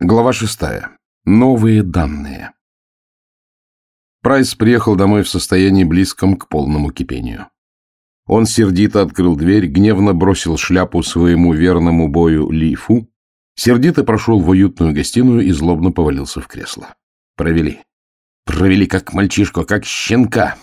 Глава шестая. Новые данные. Прайс приехал домой в состоянии близком к полному кипению. Он сердито открыл дверь, гневно бросил шляпу своему верному бою Ли Фу, сердито прошел в уютную гостиную и злобно повалился в кресло. Провели. Провели как мальчишку, как щенка.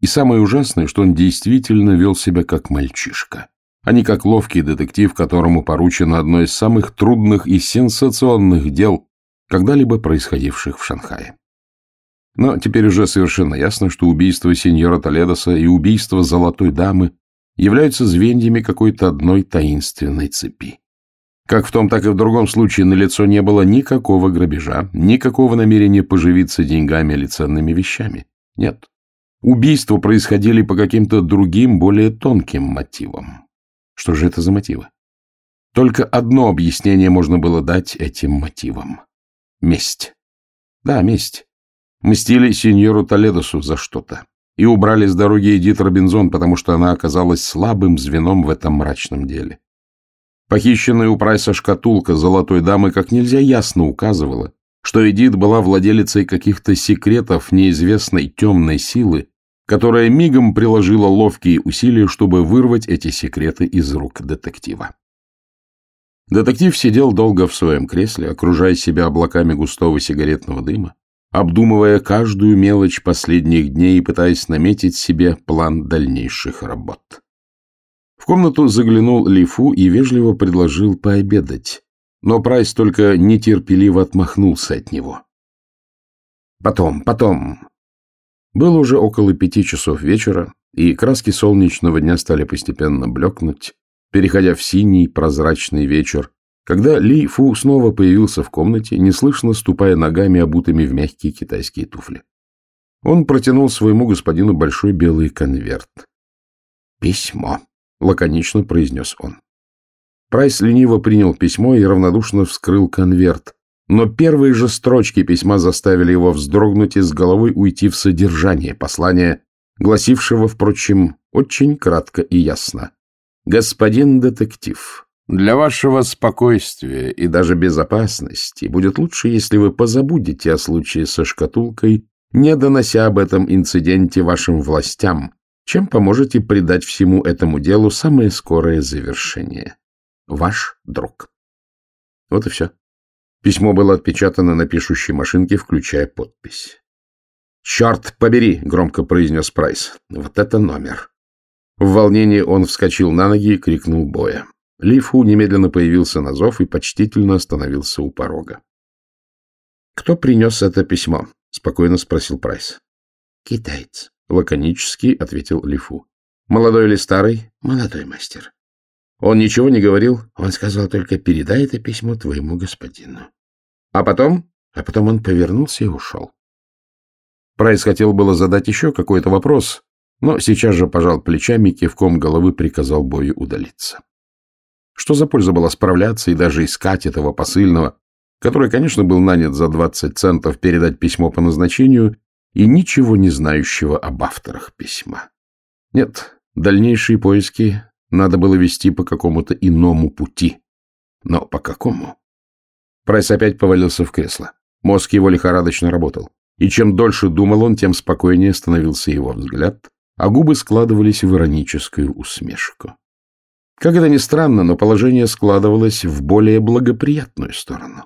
И самое ужасное, что он действительно вел себя как мальчишка а не как ловкий детектив, которому поручено одно из самых трудных и сенсационных дел, когда-либо происходивших в Шанхае. Но теперь уже совершенно ясно, что убийство сеньора Толедоса и убийство Золотой Дамы являются звеньями какой-то одной таинственной цепи. Как в том, так и в другом случае на лицо не было никакого грабежа, никакого намерения поживиться деньгами или ценными вещами. Нет. Убийства происходили по каким-то другим, более тонким мотивам. Что же это за мотивы? Только одно объяснение можно было дать этим мотивам. Месть. Да, месть. Мстили сеньору Толедосу за что-то. И убрали с дороги Эдит Робинзон, потому что она оказалась слабым звеном в этом мрачном деле. Похищенная у Прайса шкатулка золотой дамы как нельзя ясно указывала, что Эдит была владелицей каких-то секретов неизвестной темной силы, которая мигом приложила ловкие усилия, чтобы вырвать эти секреты из рук детектива. Детектив сидел долго в своем кресле, окружая себя облаками густого сигаретного дыма, обдумывая каждую мелочь последних дней и пытаясь наметить себе план дальнейших работ. В комнату заглянул Лифу и вежливо предложил пообедать, но Прайс только нетерпеливо отмахнулся от него. «Потом, потом, было уже около пяти часов вечера, и краски солнечного дня стали постепенно блекнуть, переходя в синий прозрачный вечер, когда Ли Фу снова появился в комнате, неслышно ступая ногами, обутыми в мягкие китайские туфли. Он протянул своему господину большой белый конверт. «Письмо», — лаконично произнес он. Прайс лениво принял письмо и равнодушно вскрыл конверт, но первые же строчки письма заставили его вздрогнуть и с головой уйти в содержание послания, гласившего, впрочем, очень кратко и ясно. «Господин детектив, для вашего спокойствия и даже безопасности будет лучше, если вы позабудете о случае со шкатулкой, не донося об этом инциденте вашим властям, чем поможете придать всему этому делу самое скорое завершение. Ваш друг». Вот и все. Письмо было отпечатано на пишущей машинке, включая подпись. «Черт побери!» — громко произнес Прайс. «Вот это номер!» В волнении он вскочил на ноги и крикнул боя. Лифу немедленно появился на зов и почтительно остановился у порога. «Кто принес это письмо?» — спокойно спросил Прайс. «Китаец», — лаконически ответил Лифу. «Молодой или старый?» «Молодой мастер». Он ничего не говорил? Он сказал только, передай это письмо твоему господину. А потом? А потом он повернулся и ушел. Прайс хотел было задать еще какой-то вопрос, но сейчас же пожал плечами, кивком головы приказал Бою удалиться. Что за польза была справляться и даже искать этого посыльного, который, конечно, был нанят за 20 центов передать письмо по назначению и ничего не знающего об авторах письма? Нет, дальнейшие поиски надо было вести по какому-то иному пути. Но по какому? Прайс опять повалился в кресло. Мозг его лихорадочно работал. И чем дольше думал он, тем спокойнее становился его взгляд, а губы складывались в ироническую усмешку. Как это ни странно, но положение складывалось в более благоприятную сторону.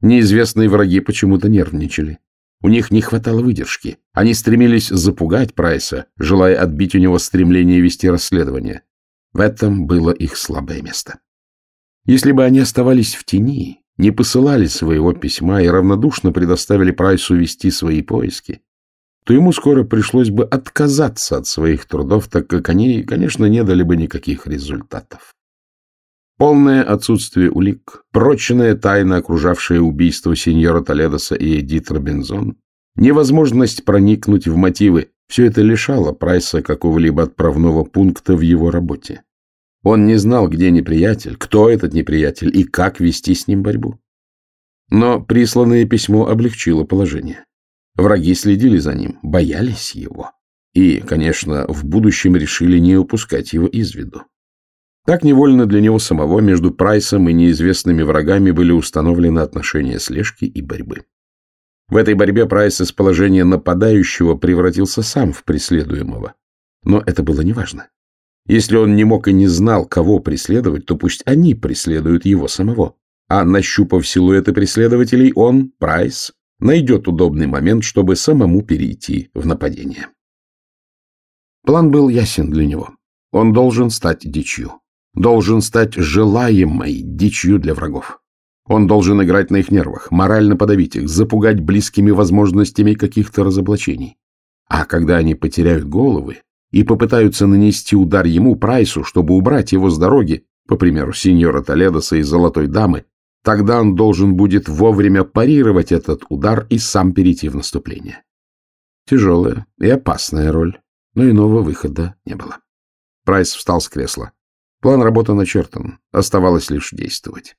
Неизвестные враги почему-то нервничали. У них не хватало выдержки. Они стремились запугать Прайса, желая отбить у него стремление вести расследование. В этом было их слабое место. Если бы они оставались в тени, не посылали своего письма и равнодушно предоставили Прайсу вести свои поиски, то ему скоро пришлось бы отказаться от своих трудов, так как они, конечно, не дали бы никаких результатов. Полное отсутствие улик, прочная тайна, окружавшая убийство сеньора Толедоса и Эдит Робинзон, невозможность проникнуть в мотивы, все это лишало Прайса какого-либо отправного пункта в его работе. Он не знал, где неприятель, кто этот неприятель и как вести с ним борьбу. Но присланное письмо облегчило положение. Враги следили за ним, боялись его. И, конечно, в будущем решили не упускать его из виду. Так невольно для него самого между Прайсом и неизвестными врагами были установлены отношения слежки и борьбы. В этой борьбе Прайс из положения нападающего превратился сам в преследуемого. Но это было неважно. Если он не мог и не знал, кого преследовать, то пусть они преследуют его самого. А нащупав силуэты преследователей, он, Прайс, найдет удобный момент, чтобы самому перейти в нападение. План был ясен для него. Он должен стать дичью. Должен стать желаемой дичью для врагов. Он должен играть на их нервах, морально подавить их, запугать близкими возможностями каких-то разоблачений. А когда они потеряют головы и попытаются нанести удар ему, Прайсу, чтобы убрать его с дороги, по примеру сеньора Толедоса и Золотой Дамы, тогда он должен будет вовремя парировать этот удар и сам перейти в наступление. Тяжелая и опасная роль, но иного выхода не было. Прайс встал с кресла. План работы начертан, оставалось лишь действовать.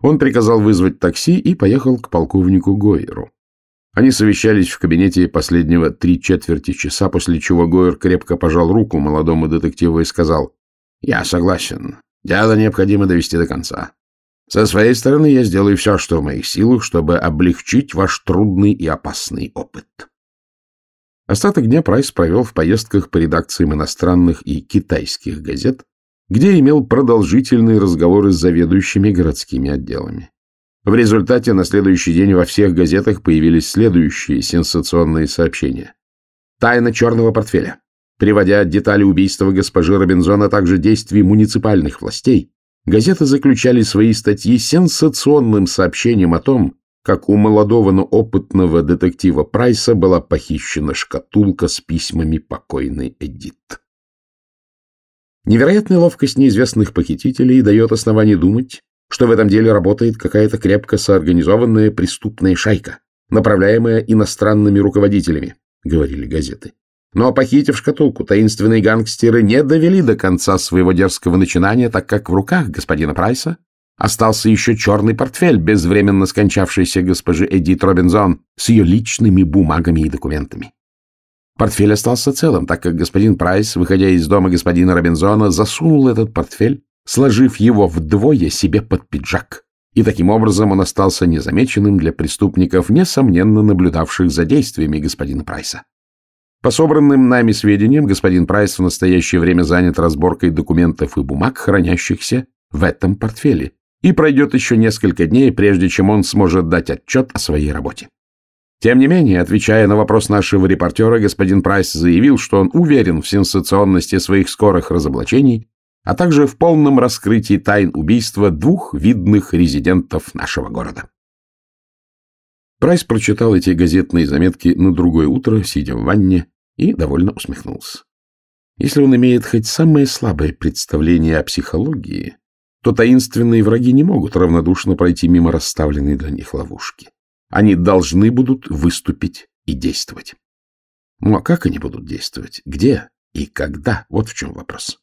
Он приказал вызвать такси и поехал к полковнику Гойеру. Они совещались в кабинете последнего три четверти часа, после чего Гойер крепко пожал руку молодому детективу и сказал, «Я согласен. Дело необходимо довести до конца. Со своей стороны я сделаю все, что в моих силах, чтобы облегчить ваш трудный и опасный опыт». Остаток дня Прайс провел в поездках по редакциям иностранных и китайских газет, где имел продолжительные разговоры с заведующими городскими отделами. В результате на следующий день во всех газетах появились следующие сенсационные сообщения. Тайна черного портфеля. Приводя детали убийства госпожи Робинзона, а также действий муниципальных властей, газеты заключали свои статьи сенсационным сообщением о том, как у молодого, но опытного детектива Прайса была похищена шкатулка с письмами покойной Эдит. Невероятная ловкость неизвестных похитителей дает основание думать, что в этом деле работает какая-то крепко соорганизованная преступная шайка, направляемая иностранными руководителями, говорили газеты. Но похитив шкатулку, таинственные гангстеры не довели до конца своего дерзкого начинания, так как в руках господина Прайса остался еще черный портфель безвременно скончавшейся госпожи Эдит Робинзон с ее личными бумагами и документами. Портфель остался целым, так как господин Прайс, выходя из дома господина Робинзона, засунул этот портфель, сложив его вдвое себе под пиджак. И таким образом он остался незамеченным для преступников, несомненно наблюдавших за действиями господина Прайса. По собранным нами сведениям, господин Прайс в настоящее время занят разборкой документов и бумаг, хранящихся в этом портфеле, и пройдет еще несколько дней, прежде чем он сможет дать отчет о своей работе. Тем не менее, отвечая на вопрос нашего репортера, господин Прайс заявил, что он уверен в сенсационности своих скорых разоблачений, а также в полном раскрытии тайн убийства двух видных резидентов нашего города. Прайс прочитал эти газетные заметки на другое утро, сидя в ванне, и довольно усмехнулся. Если он имеет хоть самое слабое представление о психологии, то таинственные враги не могут равнодушно пройти мимо расставленной для них ловушки. Они должны будут выступить и действовать. Ну а как они будут действовать? Где и когда? Вот в чем вопрос.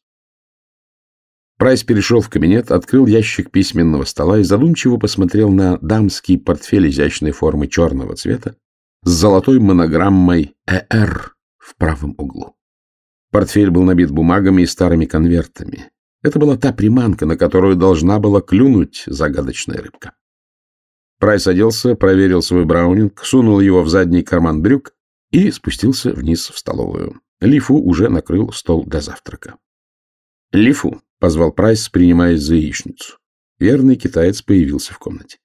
Прайс перешел в кабинет, открыл ящик письменного стола и задумчиво посмотрел на дамский портфель изящной формы черного цвета с золотой монограммой «ЭР» в правом углу. Портфель был набит бумагами и старыми конвертами. Это была та приманка, на которую должна была клюнуть загадочная рыбка. Прайс оделся, проверил свой браунинг, сунул его в задний карман брюк и спустился вниз в столовую. Лифу уже накрыл стол для завтрака. «Лифу», — позвал Прайс, принимаясь за яичницу. Верный китаец появился в комнате.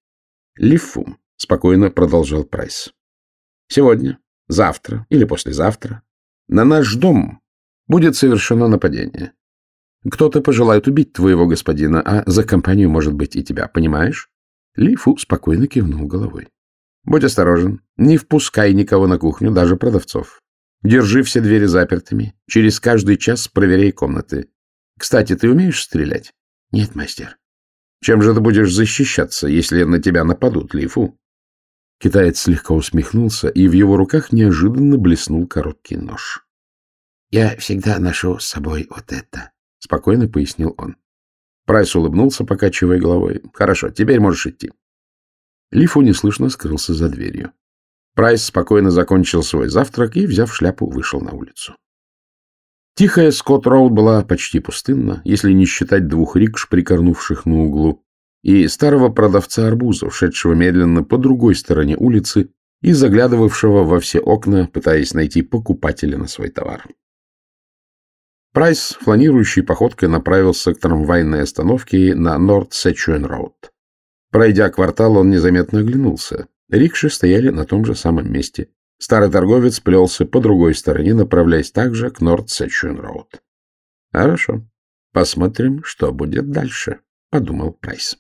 «Лифу», — спокойно продолжал Прайс. «Сегодня, завтра или послезавтра на наш дом будет совершено нападение. Кто-то пожелает убить твоего господина, а за компанию, может быть, и тебя, понимаешь? Ли Фу спокойно кивнул головой. — Будь осторожен, не впускай никого на кухню, даже продавцов. Держи все двери запертыми, через каждый час проверяй комнаты. Кстати, ты умеешь стрелять? — Нет, мастер. — Чем же ты будешь защищаться, если на тебя нападут, Ли Фу? Китаец слегка усмехнулся, и в его руках неожиданно блеснул короткий нож. — Я всегда ношу с собой вот это, — спокойно пояснил он. Прайс улыбнулся, покачивая головой. — Хорошо, теперь можешь идти. Лифу неслышно скрылся за дверью. Прайс спокойно закончил свой завтрак и, взяв шляпу, вышел на улицу. Тихая Скотт-Роуд была почти пустынна, если не считать двух рикш, прикорнувших на углу, и старого продавца арбузов, шедшего медленно по другой стороне улицы и заглядывавшего во все окна, пытаясь найти покупателя на свой товар. Прайс, фланирующей походкой, направился к трамвайной остановке на Норт Сечуэн Роуд. Пройдя квартал, он незаметно оглянулся. Рикши стояли на том же самом месте. Старый торговец плелся по другой стороне, направляясь также к Норт Сечуэн Роуд. Хорошо, посмотрим, что будет дальше, — подумал Прайс.